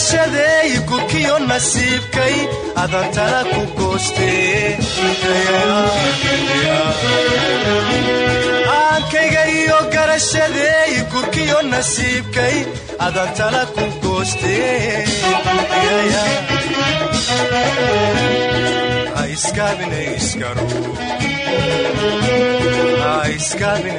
nashadeey gurkiyo nasiibkay adan tala ku gooste aankayga iyo garashadeey gurkiyo nasiibkay adan tala ku gooste iskaabina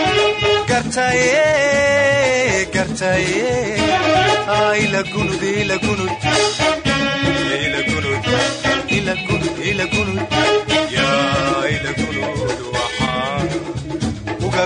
uga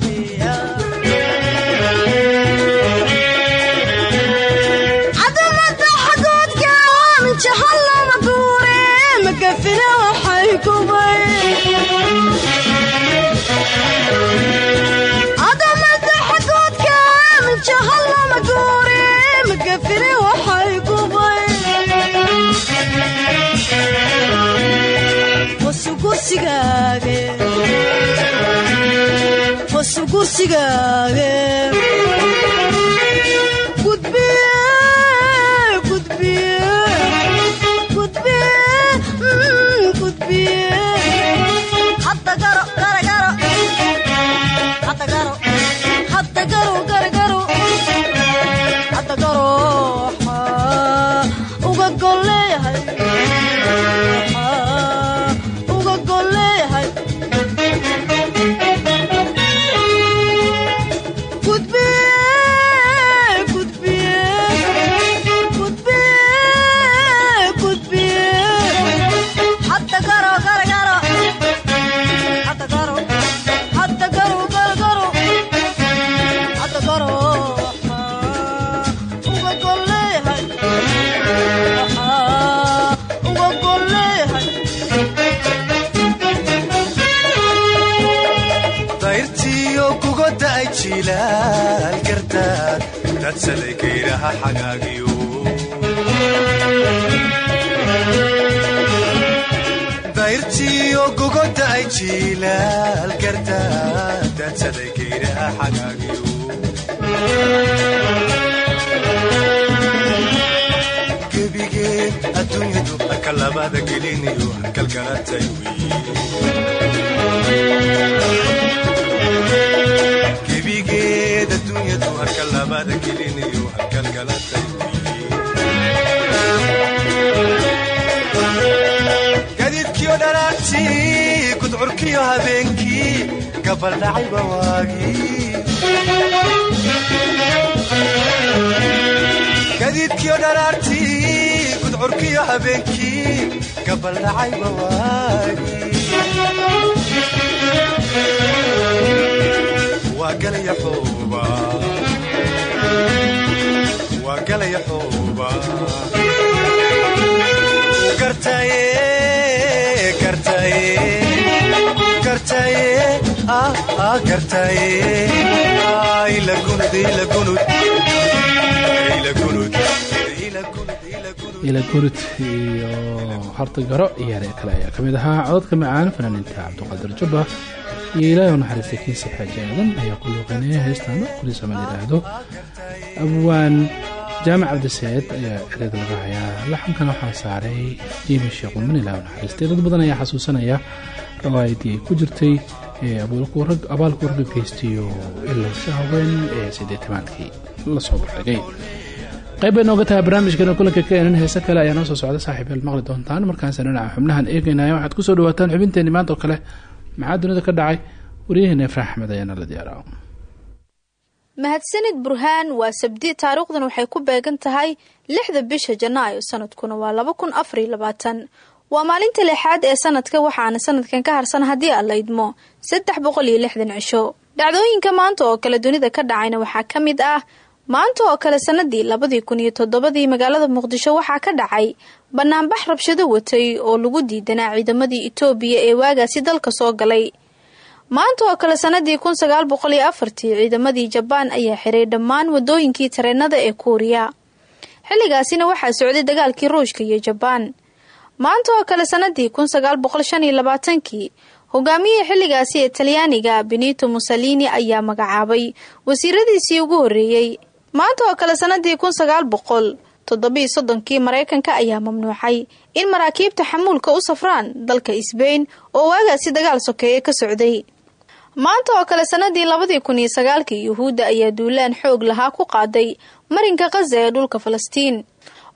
wasugursigaage gardaad dadsaday kayraha xagaagiyo dayrtiyo kugoda ay jiilaal gardaad dadsaday kayraha xagaagiyo gebigeen adduunyadu halka labada gelinayo halkalgalatay gebigeed adduunyadu halka labada gelinayo halkalgalatay gadiidkiyo dharaartii gudcurkiyo habeenkii gabaldhacayba waagii gadiidkiyo dharaartii gudcurkiyo habeenkii gabaldhacayba waagii gurud iyo harta garo iyo erey kale ayaa ka mid ahaa. Cododka macaan fanaaniinta cabdiqaadir jubba iyo ilaahay u naxariistay kiisi xaaji aadan ayaa ku luuqeynaya heestaana kulisama la yidhaahdo. Abwaan jaamac cabdisaid ayaa ereyda laga hayaa. Laxankan waxaa saaray jiimi sheekh uman ilaah u naxariistay. Dad badan ayaa xasuusanaya rawaayadii ay ku jirtay ee abaalku ragga geystiyo ilowsha haween ee sideetamaadkii la soo bandhigay qayb bay nooga tahay barnaamijkeena kulanka keenan heese kale ayaa noo soo socda saaxiibeel maqli doontaan. Markaasaan dhinaca xubnahan eegaynaya waxaad ku soo dhawaataan xubinteenii maanta oo kale maxaa dunida ka dhacay? Waryaheena efraax axmed ayaana la diyaara mahadsanid burhaan waa sabdi taariikhdan waxay ku beegan tahay lixda bisha janaayo sanadkuna waa laba kun afariyo labaatan. Waa maalinta lixaad ee sanadka waxaana sanadkan ka harsan haddii aan la idmo saddex boqol iyo lixdan cisho. Dhacdooyinka maanta oo kale dunida ka dhacayna waxaa ka mid ah maanta oo kale sanadii labadii kun iyo toddobadii magaalada muqdisho waxaa ka dhacay banaanbax rabshado watay oo lagu diidanaa ciidamadii itoobiya ee waagaasi dalka soo galay. Maanta oo kale sanadii kun sagaal boqol iyo afartii ciidamadii jabaan ayaa xiray dhammaan wadooyinkii tareenada ee kuuriya. Xilligaasina waxaa socday dagaalkii ruushka iyo jabaan maanta oo kale sanadii kun sagaal boqol shan labaatankii hogaamiyihii xilligaasi ee talyaaniga benito mussolini ayaa magacaabay. Wasiiradiisii ugu horreeyey maanta oo kale sanadii kun sagaal boqol toddobiiyo soddonkii maraykanka ayaa mamnuucay in maraakiibta xamuulka u safraan dalka sbain oo waagaasi dagaal sokeeye ka socday. Maanta oo kale sanadii labadii kun iyo sagaalkii yuhuudda ayaa duulaan xoog lahaa ku qaaday marinka khaza ee dhulka falastiin.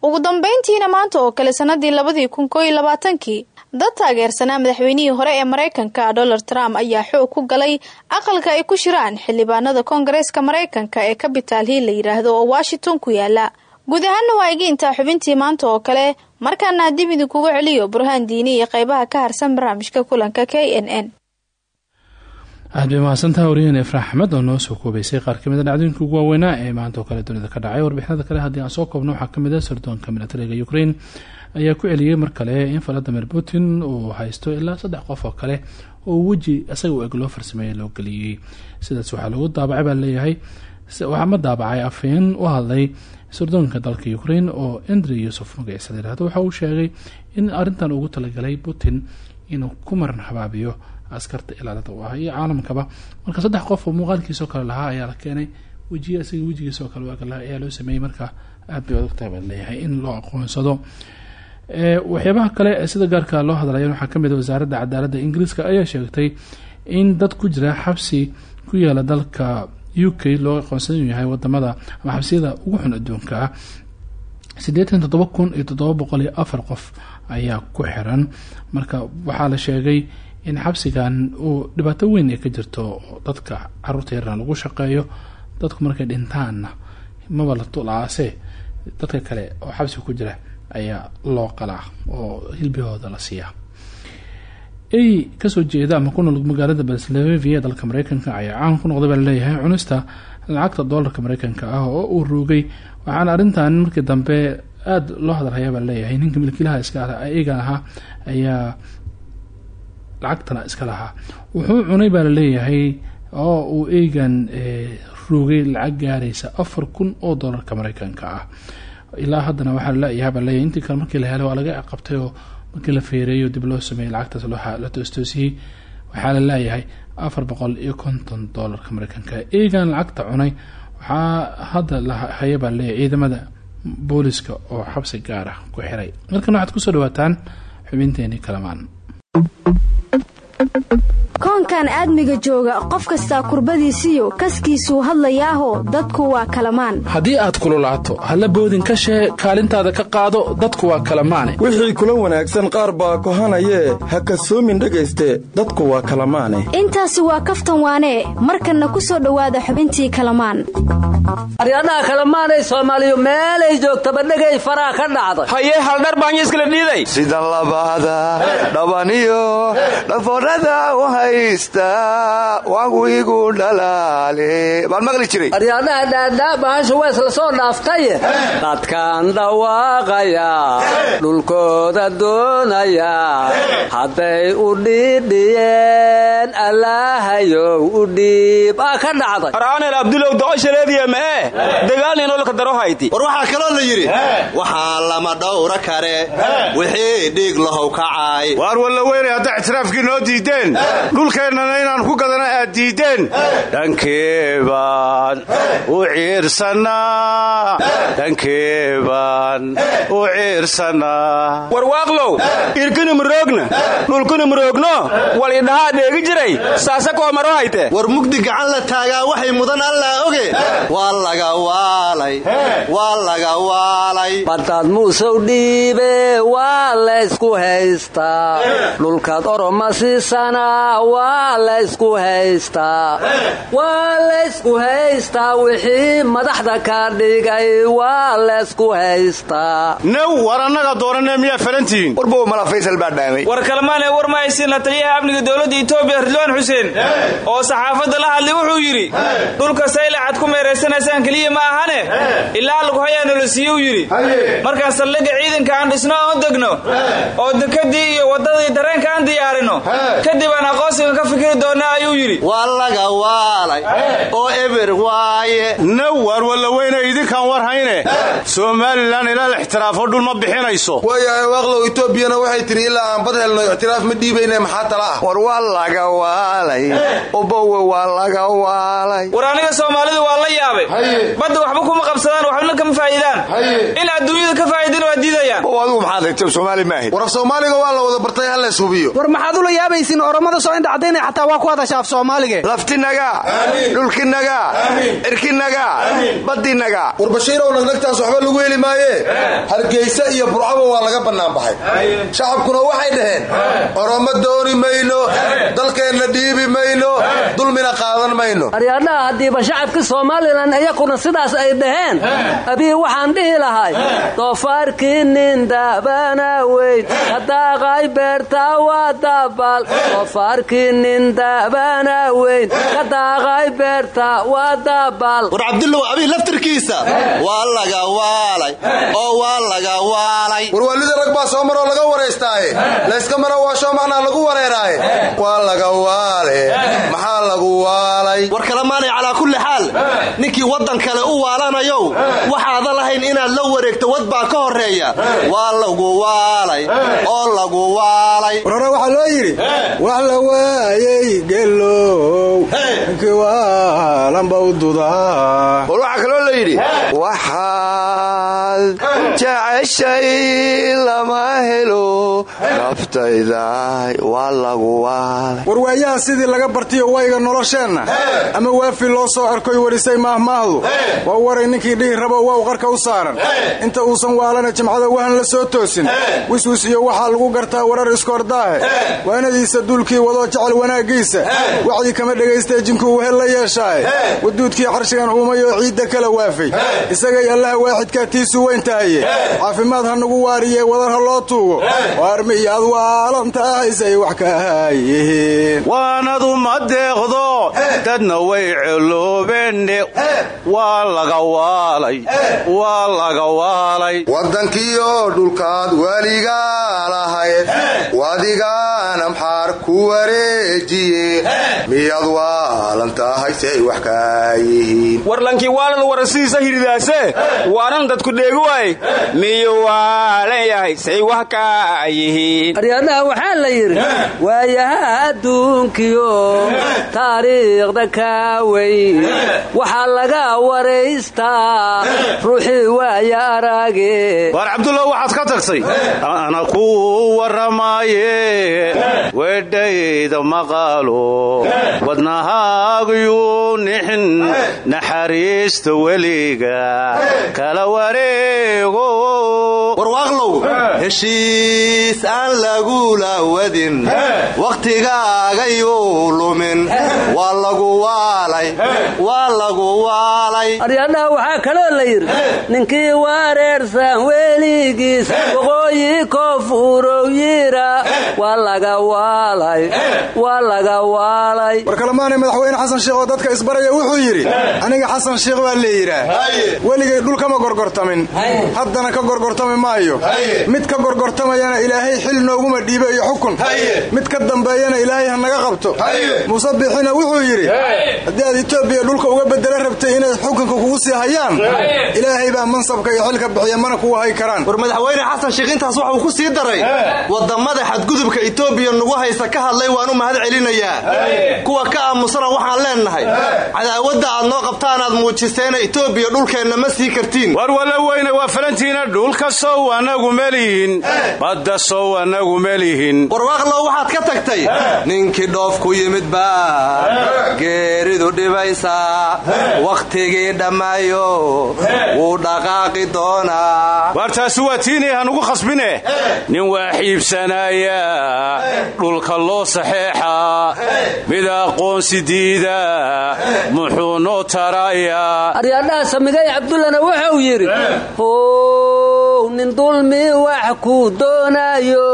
Ugu dambeyntiina maanta oo kale sanadii labadii kun koo labaatankii dad taageersanaa madaxweynihii hore ee maraykanka donald trump ayaa xoog ku galay aqalka ay ku shiraan xildhibaanada koongareeska maraykanka ee capital hill la yidhaahdo oo washington ku yaalla. Guud ahaana waa iga intaa xubintii maanta oo kale markaana dib idinkugu celiyo burhaan diini iyo qeybaha ka harsan barnaamijka kulanka k n n. Aad bay mahadsantaha wariyaheen efraax axmed oo noo soo koobaysay qaar ka mid a dhacdooyinka ugu waaweynaa ee maanta oo kale dunida ka dhacay. Warbixinada kale haddii aan soo koobno waxaa ka mid a sirdoonka milatariga ukraine ayaa ku celiyey mar kale in valadimir putin uu haysto ilaa saddex qof oo kale oo weji isaga u eg loo farsameeyey loo geliyey sidaas waxaa lagu daabacay baa leeyahay. Waxaa ma daabacay afhayeen u hadlay sirdoonka dalka ukraine oo andri yusuf magaciisa la yiraahdo waxa uu sheegay in arrintan ugu talagalay putin inuu ku maran habaabiyo askarta ilaalada u ah iyo caalamkaba. Marka saddex qof oo muuqaalkiisoo kale lahaa ayaa la keenay. Wejiya isaga wejigiisoo kale waa ayaa loo sameeyey marka aad bay leeyahay in loo aqoonsado waxyaabaha kale ee sida gaarka loo hadlaya waxaa ka mid a wasaaradda cadaaladda ingiriiska ayaa sheegtay in dad ku jira xabsi ku yaalla dalka u k loo aqoonsan yahay waddamada ama xabsiyada ugu xun adduunka. Ah toddoba kun iyo toddoba boqol iyo afar qof ayaa ku xiran. Marka waxaa la sheegay in xabsigan uu dhibaato weyn ka jirto dadka carruurta yarna lagu shaqeeyo dadku markay dhintaanna maba la tulaase dadka kale oo xabsi ku jira ayaa loo qalaa oo hilbihooda la siiyaa. Ay ka soo jeeda ama ku nool magaalada pennsylvania dalka mareykanka ayaa caan ku noqday baa la leeyahay cunista lacagta doolarka mareykanka ah oo uu ruugay waxaana arrintan markii dambe aada loo hadalhayaa baa la leeyahay ninka milkiilaha iska eegan ahaa ayaa lacagtana iska lahaa. Wuxuu cunay baa la leeyahay oo uu eegan ruugay lacag gaaraysa afar kun oo doolarka mareykanka ah ilaa haddana waxaa la leeyahay baa la leeyahay intii kale markii la helay waa laga qabtay oo markii la feereeyo dib loo sameeyey lacagtaas la toostoosiyey waxaa la leeyahay afar boqol iyo konton doolarka mareykanka eegan lacagta cunay waxaa hadda la haya baa la leeyahay ciidamada booliska oo xabsi gaar ah ku xiray. Markan waxaad ku soo dhawaataan xubinteeni kalamaan koonkan aadmiga jooga qof kastaa kurbadiisiyo kaskiisuu hadlayaaho dadku waa kalamaan. Haddii aad kululaato halla boodin ka shee kaalintaada ka qaado dadku waa kalamaane. Wixii kula wanaagsan qaar baa kohanayee ha kasoomin dhegayste dadku waa kalamaane. Intaasi waa kaftan waanee markanna ku soo dhowaada xubintii kalamaan. Aryadhaha kalamaanay soomaaliyu meelay joogtaba dhegay faraa ka dhacday. Hayee haldhar baanyiskala dhiiday sida labaada dhabaniyo dhafoorada u haysta wawigu dhalaale baan maqli jiray aryadhaha dhaadhaa bahasha wees la soo dhaaftaye dadkan dhawaaqaya dhulkooda doonaya hadday u dhiidhiyeen allaahayow u dhiib aa ka dhacday araanel abdulow doqoshaleediya mee dagaalninolka daro hayti war waxaa kaloo la yidhi waxaa lama dhowra kare. Wixii dhiig lahow kacay waar walla weynay hadda ictiraafkii noo diideen. Dhulkeennana inaan ku gadana aad diideen. Dhankeebaan u ciirsannaa dhankeebaan u ciirsannaa warwaaqlow irkini muroogna dhulkini muroogno wal idhahaa dheegi jiray saase koo maro hayte. War mugdi gacan la taagaa waxay mudan allaa oge. Waa laga waalay waa laga waalay. Badaad muusow dhiibe waa laysku haystaa. Dhulkaad oroma siisana waa laysku haystaa waa laysku haystaa wixii madaxda ka dhigay waa laysku haystaa now war annaga doonane miyaa falantihiin warbow mala faysal baa dhaamay. War kalmaanee war ma haysiin la taliyaha amniga dowladda etoobiya ridwaan xuseen. Oo saxaafadda la hadlay wuxuu yidhi dhulka saylacad ku meeraysanaysaan keliya ma ahane? Ilaa lagu hayaa nala siiyuu yidhi. Markaan saldhigga ciidanka aan dhisno oon degno. Oo dekadii iyo waddadii dareenka aan diyaarino kadib aan aqoonsiga ka fikiri doona ayuu yidhi waa laga waalay oo eber waaye. Now waar walla weyne idinkaan war hayne. Somalilan ilaa la ixtiraafo dhul ma bixinayso. Waayahay waaqlow etoobiyana waxay tidhi ilaa aan bad helno ictiraaf ma dhiibayne maxaa tala ah? War waa laga waalay obowe waa laga waalay. war aniga soomaalidu waa la yaabay. Badda waxba kuma qabsadaan waxbana kama faa'iidaan in adduunyada ka faa'iidana waa diidayaan. Adigu maxaad hegta soomaali maahayd. War af soomaaliga waa la wada bartay ha lees hubiyo war maxaad ula yaabaysiin oromada soo indhacdaynay xataa waa ku hadasha af soomaalige laftinaga dhulkinaga cirkinaga badinaga war bashiirow nagnagtaas waxba lagu heli maaye. Hargeysa iyo burcaba waa laga bannaan baxay. Shacabkuna waxay dhaheen oromo dooni mayno dalkeenna dhiibi mayno dulmina qaadan mayno. Aryaadhaha haddiiba shacabka somalilan iyakuna sidaas ay dhaheen abii waxaan dhihi lahay doofaarkii nin daabana weyn kadaaqay beerta waa daabal doofaarkii nin daabana weyn. Kadaaqay beerta waa daabal war cabdullow abii laftirkiisa. Waa laga waalay. Oo waa laga waalay. Warwaalida rag baa soo maroo laga waraystaaye layska maro waashoo macnaa lagu wareeraaye. Waa laga waale maxaa lagu waalay? War kalemaanay calaa kulli xaal. Ninkii waddan kale u waalanayow waxaadan lahayn inaad la wareegto wad baa ka horreeya. Waa lagu waalay. Oo lagu waalay. Warhore waxaa loo yidhi wax la waayey gelow ninkii waalanba u dudaa war waxaa kaloo la yidhi waxaad jeceshay lama helo naftayda waa lagu waalay. Warwaayaha sidii laga bartiyo wayga nolosheenna ama waafi loo soo arkoy warisay maahmaahdu waa waray ninkii dhihi rabo wow qarka u saaran. Inta uusan waalana jimcada wahan la soo toosin. Wiswis iyo waxaa lagu gartaa warar iskoordaahe. Waanadiisa duulkii wadoo jecel wanaaggiisa. Wacdi kama dhagaystee jinkuu wehel la yeeshaaye. Waduudkii carshigan uumayoo ciidda kala waafay. Isagay allaha waaxidkaa tiisu weyn tahaye caafimaad ha nagu waariye wadar ha loo tuugo. Waarmi iyo ad waalanta ahaysay wax ka ahaayihiin waanadu ma deeqdo dadna way celoobeen waa laga waalay waa laga waalay. Waddankiioo dhulkaad weligaa lahayd ku wareejiye. Miyaad waalan tahay say wax kaa yihiin. Warlankii waalad warasidiisa hiridaase. Waanan dadku dheegi waay. Miyuu waalan yahay say wax kaa yihiin. Aryaadaha waxaa la yidhi waayaha adduunkiyo taariikhda kaa weyn. Waxaa laga waraystaa ruuxii waaya arage waar cabdullah waxaad ka tagtay ana ku warramaaye weedhayda maqaalo wadnahaagayuu nixin naxariista weliga kala wareego warwaaqlow heshiis aan lagula wadin wakhtigaagayuu lumin waa lagu waalay waa lagu waalay aryaadhaha waxaa kaloo la yidhi ninkii wareersan weligiis waqooyi koonfurow yira waa laga waalay waa laga waalay. War kalemaanay madaxweyne xasan sheekh oo dadka isbaraya wuxuu yidhi aniga xasan sheekh baa la yidhaah weligay dhul kama gorgortamin. Haddana ka gorgortami maayo. Mid ka gorgortamayana ilaahay xil nooguma dhiibo iyo xukun. Mid ka dambeeyana ilaahay ha naga qabto. Muuse bixina wuxuu yidhi haddii aad etoobiya dhulka uga bedela rabtay inay xukunka kugu sii hayaan ilaahay baa mansabka iyo xilka bixiya mana kugu hay karaan. War madaxweyne xasan sheekh intaas waxuu ku sii daray waddamada xadgudubka etoobiya nagu haysa ka hadlay waan u mahad celinayaa. Kuwa ka aamusana waxaan leennahay cadaawadda aad noo qabtaanaad muujiseena etoobiya dhulkeenna ma sii kartiin. War weyne waa falantiina dhulka sow anagu melihin badda sow anagu melihin warwaaqlow waxaad ka tagtay. Ninkii dhoof ku yimid baa geeridu dhibaysaa. Wakhtigii dhammaayo wuu dhaqaaqi doonaa. Waar taasi waa tiinay hanugu khasbine. Nin waa xiibsanaya dhulka loo saxeexaa mid aqoonsi diida. Muxuu noo tarayaa. Aryaadhaha samigay cabdullana wuxuu yidhi how nin dulmi wax ku doonaayo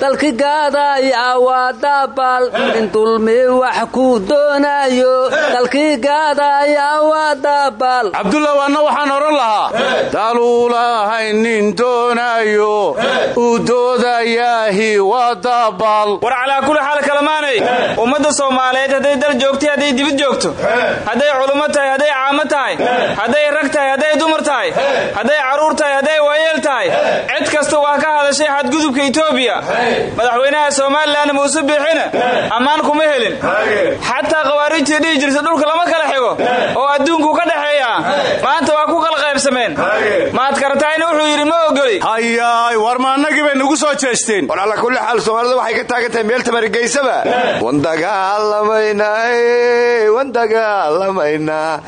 dalki gaadaya waa daabal nin dulmi wax ku doonaayo dalki gaadaya waa daabal cabdullah waanna waxaan odhan lahaa. Daluulahay nin doonaayo uu doodayaahi waa daabal war calaa kulli xaal kalamaanay ummadda soomaaliyeed hadday dal joogtay hadday dibid joogto. Hadday culummo tahay hadday caamo tahay. Hadday rag tahay hadday dumar tahay. Hadday carruur tahay hadday waayeel tahay cid kasta waa ka hadashay xadgudubka etoobiya madaxweynaha somalilan muuse biixina ammaan kuma helin. Xataa khawaarijtii dhihi jirta dhulka lama kala xigo. Oo adduunku ka dhexeeya qaybsameen maad karatayna wuxuu yidhi ma ogoli hayaay war ma annagii bay nagu soo jeesteen. War alla kulli xaal soomaalida waxay ka taagan tahay meel tamargeysaba wandagaalamaynaa wandagaalamaynaa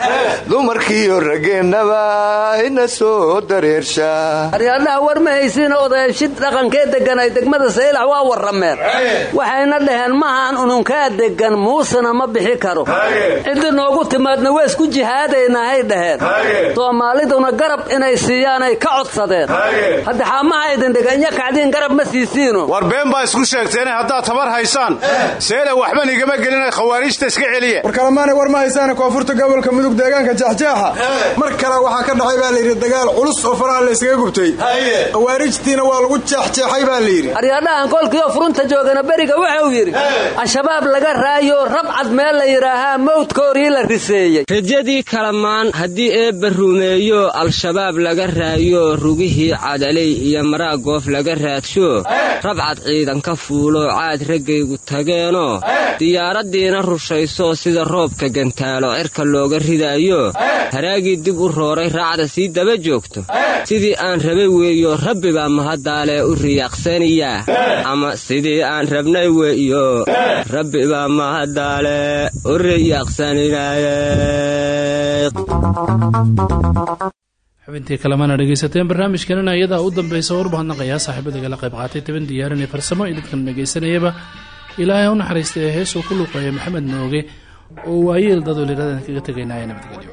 dumarkiiyo rageennaba ina soo dareersha. Aryaadhaha war ma haysiina odayaashid dhaqankee deganay degmada saylax waa warrameen waxayna dhaheen mahaan ununkaa degan muusena ma bixi karo. Ciddi noogu timaadna waa isku jihaadaynahay dhaheen soomaaliduna garab inay siiyaanay ka codsadeen. Hadda xaamaha idindhiga kacdiin garab ma siisiino. War been baa isku sheegteene haddaad tabar haysaan. Seela waxban igama gelina khawaarijta iska celiya war kalemaana war ma haysaane koonfurta gobolka mudug deegaanka jaxjaaxa. Mar kale waxaa ka dhacay baa layidhi dagaal culus oo faraha layskaga gubtay. Khawaarijtiina waa lagu jeexjeexay baa layidhi aryadhahan kolkiioo furunta joogana beriga wuxuu yidhi al-shabaab laga raayo rabcad meel la yidhaahaa mawdkoorii la riseeyey. Rajadii kalamaan haddii eebba rumeeyo al-shabaab laga raayo rugihii cadalay iyo maraa goof laga raadsho. Rabcad ciidanka fuulo caad raggaygu tageenoo diyaaraddiina rushayso sida roobka gantaalo cirka looga ridaayo. Haraagii dib u rooray raacda sii daba joogto. Sidii aan rabay weeyo rabbi baa mahadaalee u riyaaqsaniyaa ama sidii aan rabnay weeyo rabbi baa mahadaale u riyaaqsaninaye xubintii kalemana dhegaysateen barnaamijkanina iyadaa u dambaysa war mahadnaqayaa saaxiibada igala qayb qaatay toban diyaarinay farsamo iyo dadkan dhegaysanayaba ilaahay u naxariista ee heesuu ku luuqeeya maxamed nooge oo waayeel dadoo liradan kaga tegaynaya nabadgelyo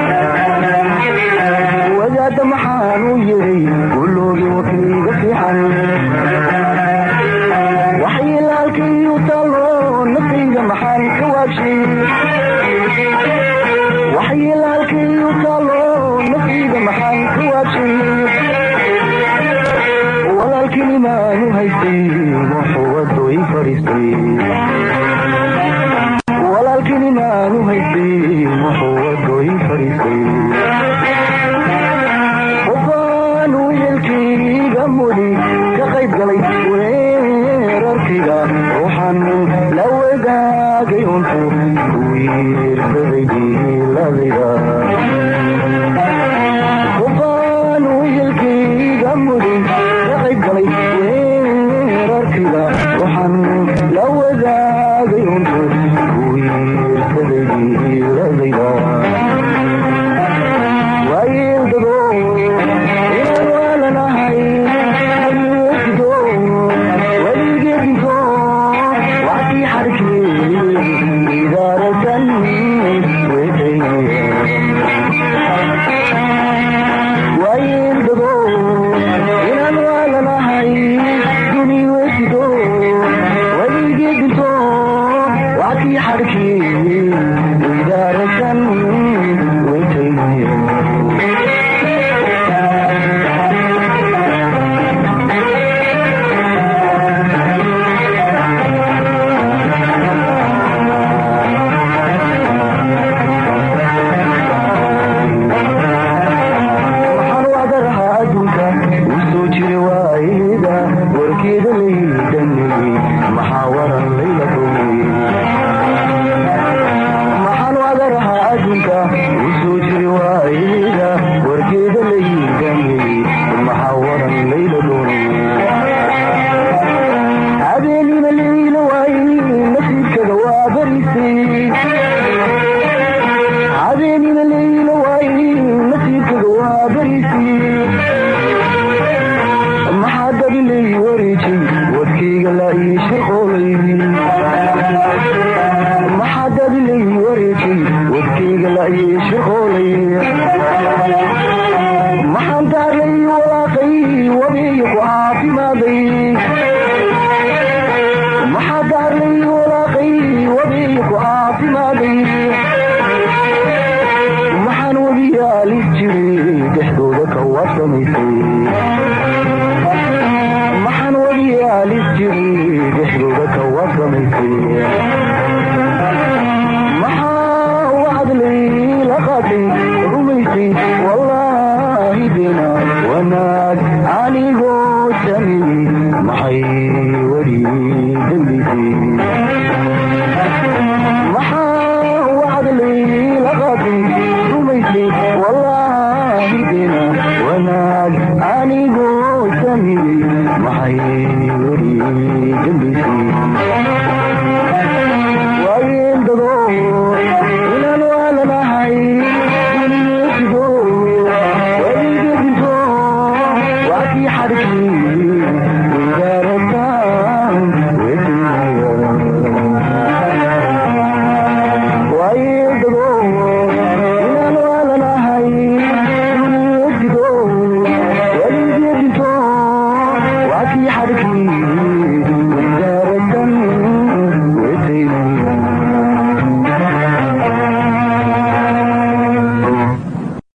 Thank you.